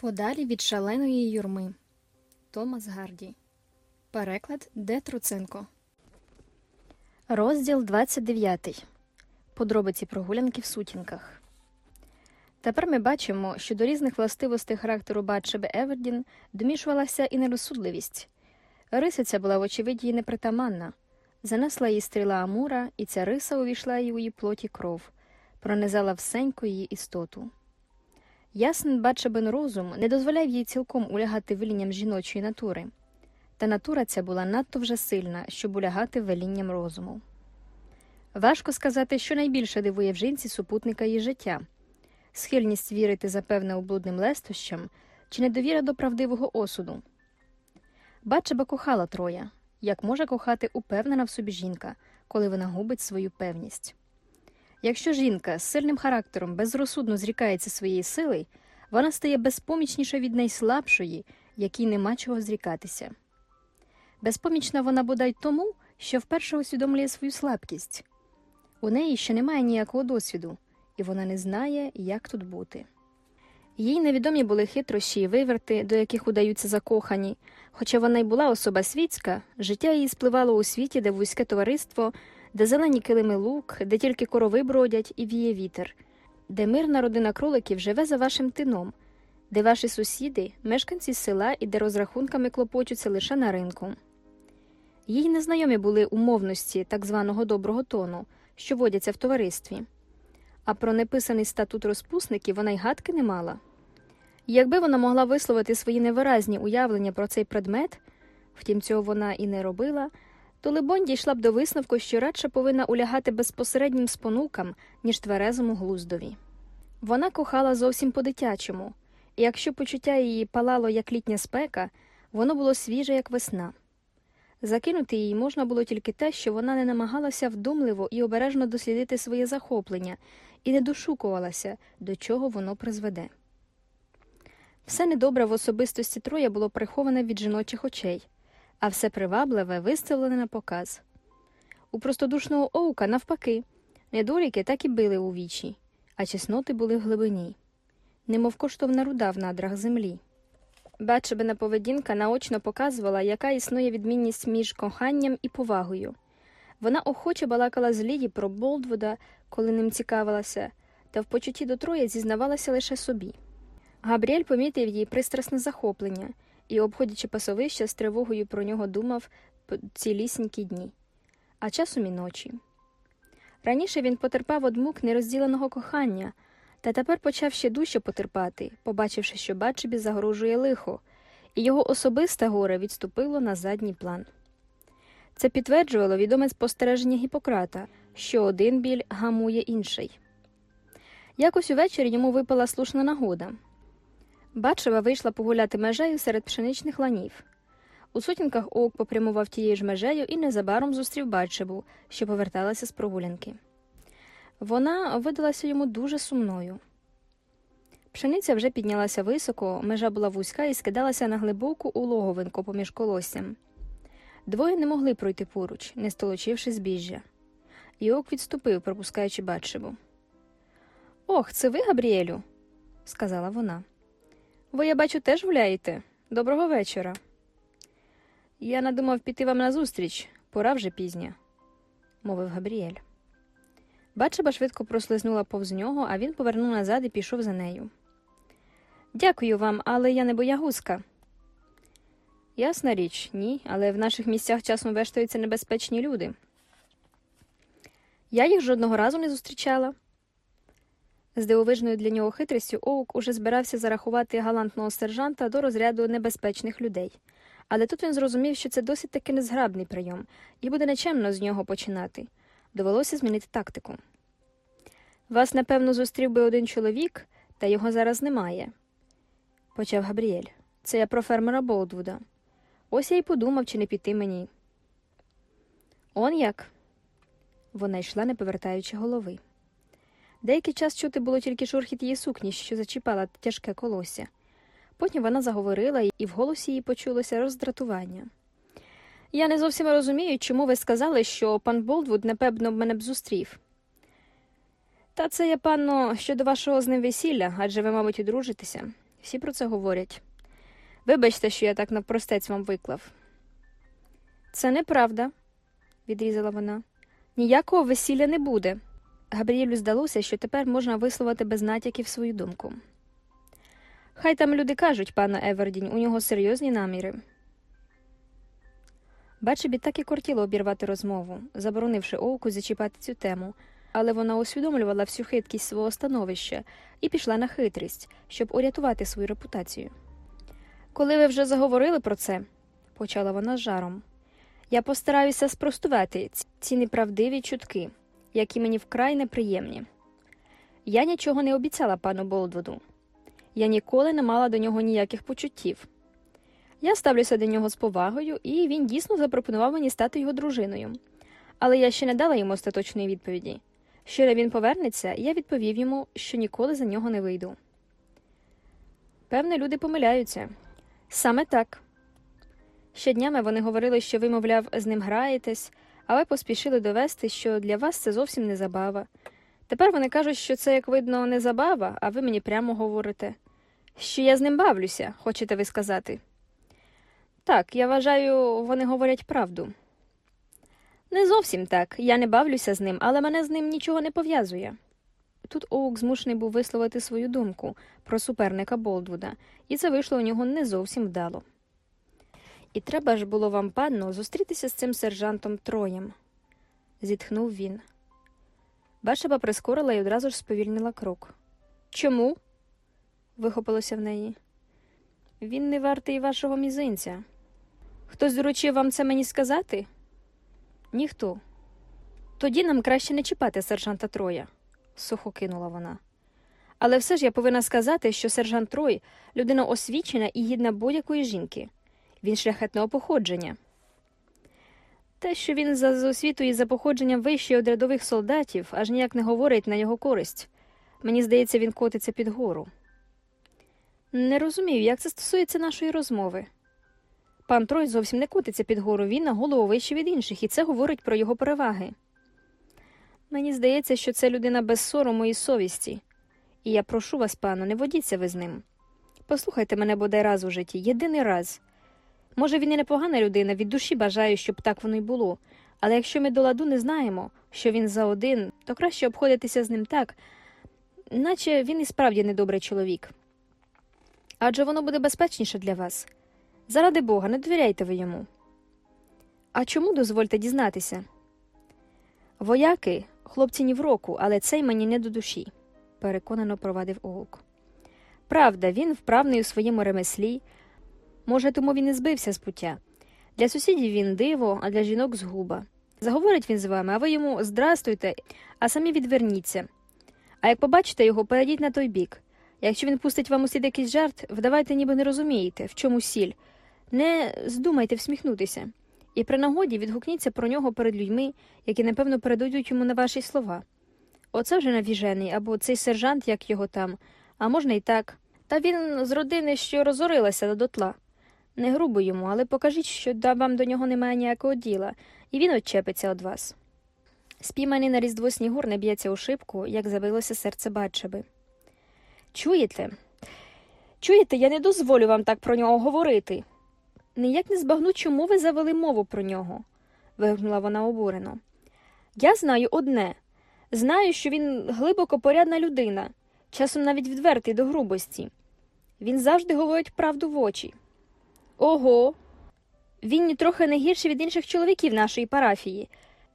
Подалі від шаленої юрми. Томас Гарді. Переклад Д. Труценко. Розділ 29. Подробиці прогулянки в сутінках. Тепер ми бачимо, що до різних властивостей характеру Батшеби Евердін домішувалася і нерозсудливість. Рисиця була, вочевидь, їй непритаманна. Занесла її стріла Амура, і ця риса увійшла їй у її плоті кров, пронизала всеньку її істоту. Ясен Батшебин розум не дозволяв їй цілком улягати велінням жіночої натури, та натура ця була надто вже сильна, щоб улягати велінням розуму. Важко сказати, що найбільше дивує в жінці супутника її життя схильність вірити запевне облудним лестощам чи недовіра до правдивого осуду. Батшеба кохала Троя, як може кохати упевнена в собі жінка, коли вона губить свою певність. Якщо жінка з сильним характером безрозсудно зрікається своєї сили, вона стає безпомічніша від найслабшої, якій нема чого зрікатися. Безпомічна вона бодай тому, що вперше усвідомлює свою слабкість. У неї ще немає ніякого досвіду, і вона не знає, як тут бути. Їй невідомі були хитрощі й виверти, до яких удаються закохані, хоча вона й була особа світська, життя її спливало у світі, де вузьке товариство, де зелені килими лук, де тільки корови бродять і віє вітер, де мирна родина кроликів живе за вашим тином, де ваші сусіди, мешканці села і де розрахунками клопочуться лише на ринку. Їй незнайомі були умовності так званого доброго тону, що водяться в товаристві, а про неписаний статут розпусників вона й гадки не мала. Якби вона могла висловити свої невиразні уявлення про цей предмет, втім цього вона і не робила, то Либонь дійшла б до висновку, що радше повинна улягати безпосереднім спонукам, ніж тверезому глуздові. Вона кохала зовсім по-дитячому, і якщо почуття її палало як літня спека, воно було свіже, як весна. Закинути їй можна було тільки те, що вона не намагалася вдумливо і обережно дослідити своє захоплення і не дошукувалася, до чого воно призведе. Все недобре в особистості Троя було приховане від жіночих очей, а все привабливе виставлене на показ. У простодушного оука, навпаки, недоліки так і били у вічі, а чесноти були в глибині, немов коштовна руда в надрах землі. Бачебина поведінка наочно показувала, яка існує відмінність між коханням і повагою. Вона охоче балакала з Ліді про Болдвуда, коли ним цікавилася, та в почутті до Троя зізнавалася лише собі. Габріель помітив її пристрасне захоплення і, обходячи пасовище, з тривогою про нього думав цілісінькі дні, а часом і ночі. Раніше він потерпав од мук нерозділеного кохання, та тепер почав ще дужче потерпати, побачивши, що Батчебі загрожує лихо, і його особисте горе відступило на задній план. Це підтверджувало відоме спостереження Гіппократа, що один біль гамує інший. Якось увечері йому випала слушна нагода. Бачева вийшла погуляти межею серед пшеничних ланів. У сутінках Оук попрямував тією ж межею і незабаром зустрів Батшебу, що поверталася з прогулянки. Вона видалася йому дуже сумною. Пшениця вже піднялася високо, межа була вузька і скидалася на глибоку улоговинку поміж колоссям. Двоє не могли пройти поруч, не столочивши збіжжя. Йок відступив, пропускаючи Батшебу. Ох, це ви, Габріелю, сказала вона. Ви, я бачу, теж гуляєте. Доброго вечора. Я надумав піти вам назустріч, пора вже пізня, мовив Габріель. Бачиба швидко прослизнула повз нього, а він повернув назад і пішов за нею. Дякую вам, але я не боягузка. Ясна річ, ні, але в наших місцях часом вештаються небезпечні люди. Я їх жодного разу не зустрічала. З дивовижною для нього хитрістю Оук уже збирався зарахувати галантного сержанта до розряду небезпечних людей. Але тут він зрозумів, що це досить таки незграбний прийом, і буде нечемно з нього починати. Довелося змінити тактику. Вас, напевно, зустрів би один чоловік, та його зараз немає, почав Габріель. Це я про фермера Болдвуда. Ось я й подумав, чи не піти мені. Он як? Вона йшла, не повертаючи голови. Деякий час чути було тільки шурхіт її сукні, що зачіпала тяжке колосся. Потім вона заговорила, і в голосі її почулося роздратування. Я не зовсім розумію, чому ви сказали, що пан Болдвуд, напевно, мене б зустрів. Та це я, панно, щодо вашого з ним весілля, адже ви, мабуть, одружитеся. Всі про це говорять. Вибачте, що я так навпростець вам виклав. Це неправда, відрізала вона. Ніякого весілля не буде. Габріелю здалося, що тепер можна висловити без натяків свою думку. Хай там люди кажуть, пана Евердінь, у нього серйозні наміри. Бачебі так і кортіло обірвати розмову, заборонивши Оуку зачіпати цю тему, але вона усвідомлювала всю хиткість свого становища і пішла на хитрість, щоб урятувати свою репутацію. Коли ви вже заговорили про це, почала вона з жаром, я постараюся спростувати ці неправдиві чутки, які мені вкрай неприємні. Я нічого не обіцяла пану Болдвуду. Я ніколи не мала до нього ніяких почуттів. Я ставлюся до нього з повагою, і він дійсно запропонував мені стати його дружиною. Але я ще не дала йому остаточної відповіді. Щойно він повернеться, я відповів йому, що ніколи за нього не вийду. Певне, люди помиляються. Саме так. Щоднями вони говорили, що ви, мовляв, з ним граєтесь, але поспішили довести, що для вас це зовсім не забава. Тепер вони кажуть, що це, як видно, не забава, а ви мені прямо говорите. Що я з ним бавлюся, хочете ви сказати? Так, я вважаю, вони говорять правду. Не зовсім так. Я не бавлюся з ним, але мене з ним нічого не пов'язує. Тут Оук змушений був висловити свою думку про суперника Болдвуда, і це вийшло у нього не зовсім вдало. І треба ж було вам, панно, зустрітися з цим сержантом Троєм, зітхнув він. Башаба прискорила і одразу ж сповільнила крок. Чому? вихопилося в неї. Він не вартий вашого мізинця. Хтось доручив вам це мені сказати? Ніхто. Тоді нам краще не чіпати сержанта Троя, сухо кинула вона. Але все ж я повинна сказати, що сержант Трой людина освічена і гідна будь-якої жінки. Він шляхетного походження. Те, що він за освіту і за походженням вищий од рядових солдатів, аж ніяк не говорить на його користь. Мені здається, він котиться під гору. Не розумію, як це стосується нашої розмови. Пан Трой зовсім не котиться під гору, він на голову вище від інших, і це говорить про його переваги. Мені здається, що це людина без сорому і совісті, і я прошу вас, пану, не водіться ви з ним. Послухайте мене бодай раз у житті, єдиний раз. Може, він і непогана людина, від душі бажаю, щоб так воно й було, але якщо ми до ладу не знаємо, що він за один, то краще обходитися з ним так, наче він і справді недобрий чоловік. Адже воно буде безпечніше для вас. Заради Бога, не довіряйте ви йому. А чому дозвольте дізнатися? Вояки, хлопці ні в року, але цей мені не до душі, переконано провадив Оук. Правда, він вправний у своєму ремеслі. Може, тому він і збився з пуття. Для сусідів він диво, а для жінок згуба. Заговорить він з вами, а ви йому здрастуйте, а самі відверніться. А як побачите його, перейдіть на той бік. Якщо він пустить вам услід якийсь жарт, вдавайте, ніби не розумієте, в чому сіль. Не здумайте всміхнутися. І при нагоді відгукніться про нього перед людьми, які, напевно, передадуть йому на ваші слова. Оце вже навіжений, або цей сержант, як його там, а можна і так. Та він з родини, що розорилася до дотла. Не грубо йому, але покажіть, що вам до нього немає ніякого діла, і він отчепиться від вас. Спійманий на різдво снігур не б'ється у шибку, як забилося серце Батшеби. Чуєте? Чуєте, я не дозволю вам так про нього говорити. Ніяк не збагну, чому ви завели мову про нього, вигукнула вона обурено. Я знаю одне знаю, що він глибоко порядна людина, часом навіть відвертий до грубості. Він завжди говорить правду в очі. Ого. Він нітрохи не гірший від інших чоловіків нашої парафії,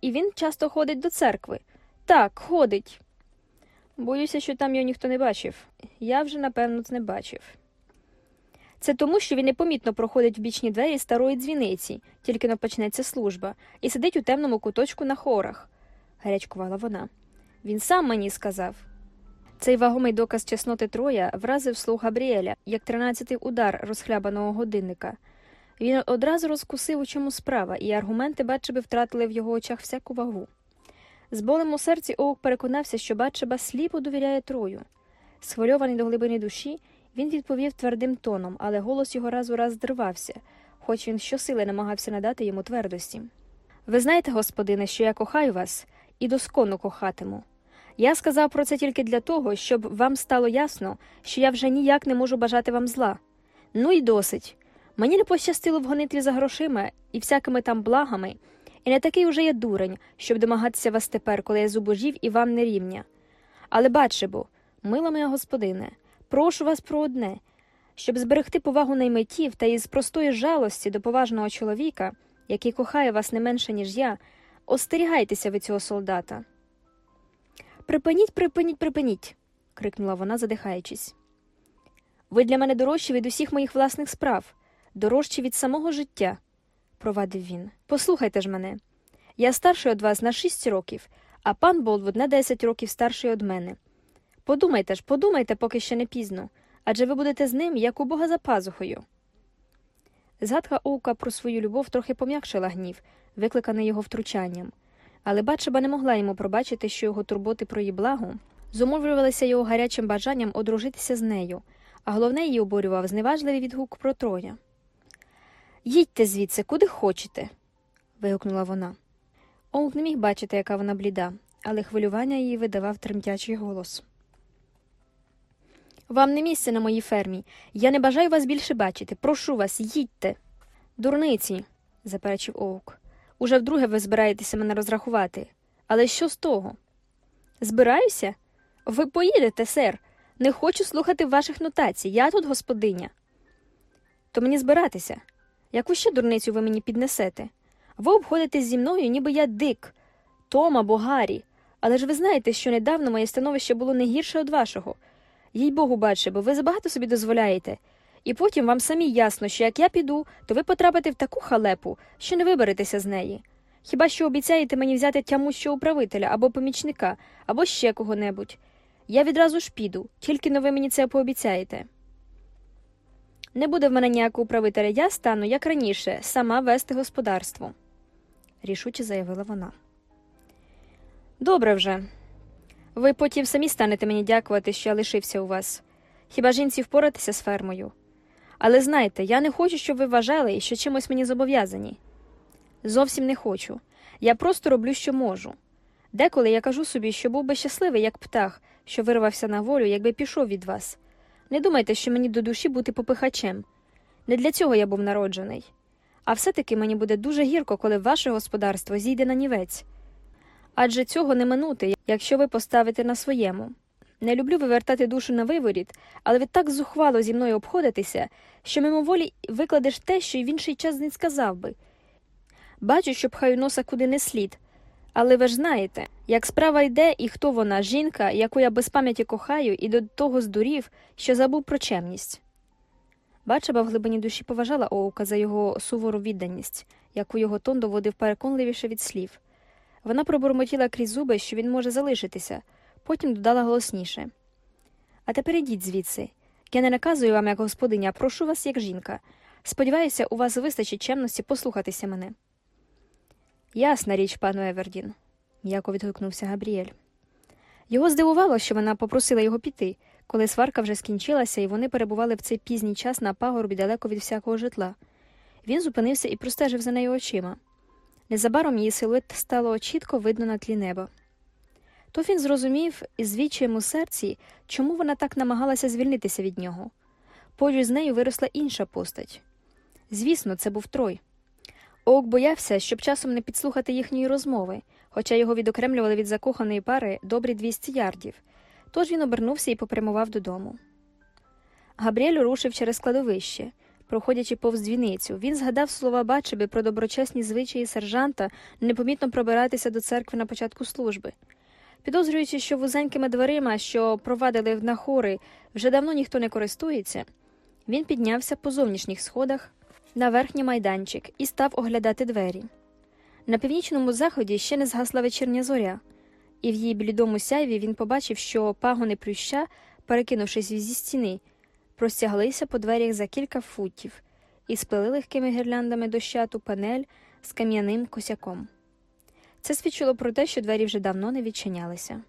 і він часто ходить до церкви. Так, ходить. Боюся, що там його ніхто не бачив. Я вже, напевно, не бачив. Це тому, що він непомітно проходить в бічні двері старої дзвіниці, тільки но почнеться служба, і сидить у темному куточку на хорах, гарячкувала вона. Він сам мені сказав. Цей вагомий доказ чесноти Троя вразив слух Габріеля, як тринадцятий удар розхлябаного годинника. Він одразу розкусив, у чому справа, і аргументи Батчеби втратили в його очах всяку вагу. З болем у серці Оук переконався, що Батчеба сліпо довіряє Трою. Схвильований до глибини душі, він відповів твердим тоном, але голос його раз у раз зривався, хоч він щосили намагався надати йому твердості. Ви знаєте, господине, що я кохаю вас і досконно кохатиму. Я сказав про це тільки для того, щоб вам стало ясно, що я вже ніяк не можу бажати вам зла. Ну і досить. Мені не пощастило в гонитві за грошима і всякими там благами, і не такий уже я дурень, щоб домагатися вас тепер, коли я зубожів і вам не рівня. Але бачи мила моя господине, прошу вас про одне, щоб зберегти повагу наймитів та із простої жалості до поважного чоловіка, який кохає вас не менше, ніж я, остерігайтеся ви цього солдата. Припиніть, припиніть, припиніть. крикнула вона, задихаючись. Ви для мене дорожчі від усіх моїх власних справ, дорожчі від самого життя, провадив він. Послухайте ж мене. Я старший від вас на шість років, а пан Болвуд на десять років старший від мене. Подумайте ж, подумайте, поки ще не пізно, адже ви будете з ним, як у Бога за пазухою. Згадка Оука про свою любов трохи пом'якшила гнів, викликаний його втручанням, але Батшеба не могла йому пробачити, що його турботи про її благо зумовлювалися його гарячим бажанням одружитися з нею, а головне її обурював зневажливий відгук про Троя. Їдьте звідси, куди хочете. вигукнула вона. Оук не міг бачити, яка вона бліда, але хвилювання її видавав тремтячий голос. Вам не місце на моїй фермі. Я не бажаю вас більше бачити. Прошу вас, їдьте. Дурниці, заперечив Оук. Уже вдруге ви збираєтеся мене розрахувати. Але що з того? Збираюся? Ви поїдете, сер. Не хочу слухати ваших нотацій. Я тут господиня. То мені збиратися. Яку ще дурницю ви мені піднесете? Ви обходитесь зі мною, ніби я дик, Том або Гаррі. Але ж ви знаєте, що недавно моє становище було не гірше від вашого. Їй Богу, баче, бо ви забагато собі дозволяєте. І потім вам самі ясно, що як я піду, то ви потрапите в таку халепу, що не виберетеся з неї. Хіба що обіцяєте мені взяти тямущого управителя або помічника, або ще кого-небудь. Я відразу ж піду, тільки но ви мені це пообіцяєте. Не буде в мене ніякого управителя, я стану, як раніше, сама вести господарство, рішуче заявила вона. Добре вже. Ви потім самі станете мені дякувати, що я лишився у вас. Хіба жінці впоратися з фермою? Але знайте, я не хочу, щоб ви вважали, що чимось мені зобов'язані. Зовсім не хочу. Я просто роблю, що можу. Деколи я кажу собі, що був би щасливий, як птах, що вирвався на волю, якби пішов від вас. Не думайте, що мені до душі бути попихачем. Не для цього я був народжений. А все-таки мені буде дуже гірко, коли ваше господарство зійде на нівець. Адже цього не минути, якщо ви поставите на своєму. Не люблю вивертати душу на виворіт, але ви так зухвало зі мною обходитеся, що мимоволі викладеш те, що й в інший час не сказав би. Бачу, що пхаю носа куди не слід. Але ви ж знаєте, як справа йде і хто вона, жінка, яку я без пам'яті кохаю, і до того здурів, що забув про чемність. Бачаба в глибині душі поважала Оука за його сувору відданість, яку його тон доводив переконливіше від слів. Вона пробурмотіла крізь зуби, що він може залишитися, потім додала голосніше. А тепер ідіть звідси. Я не наказую вам як господиня, а прошу вас як жінка. Сподіваюся, у вас вистачить чемності послухатися мене. Ясна річ, пану Евердін, м'яко відгукнувся Габріель. Його здивувало, що вона попросила його піти, коли сварка вже скінчилася, і вони перебували в цей пізній час на пагорбі далеко від всякого житла. Він зупинився і простежив за нею очима. Незабаром її силует стало чітко видно на тлі неба. То він зрозумів із відчаєм у серці, чому вона так намагалася звільнитися від нього. Поруч з нею виросла інша постать. Звісно, це був Трой. Оук боявся, щоб часом не підслухати їхньої розмови, хоча його відокремлювали від закоханої пари добрі 200 ярдів, тож він обернувся і попрямував додому. Габріель рушив через кладовище. Проходячи повз дзвіницю, він згадав слова Бачеби про доброчесні звичаї сержанта непомітно пробиратися до церкви на початку служби. Підозрюючи, що вузенькими дверима, що провадили на хори, вже давно ніхто не користується, він піднявся по зовнішніх сходах на верхній майданчик і став оглядати двері. На північному заході ще не згасла вечірня зоря, і в її блідому сяйві він побачив, що пагони плюща, перекинувшись зі стіни, простяглися по дверях за кілька футів і сплели легкими гірляндами дощату панель з кам'яним косяком. Це свідчило про те, що двері вже давно не відчинялися.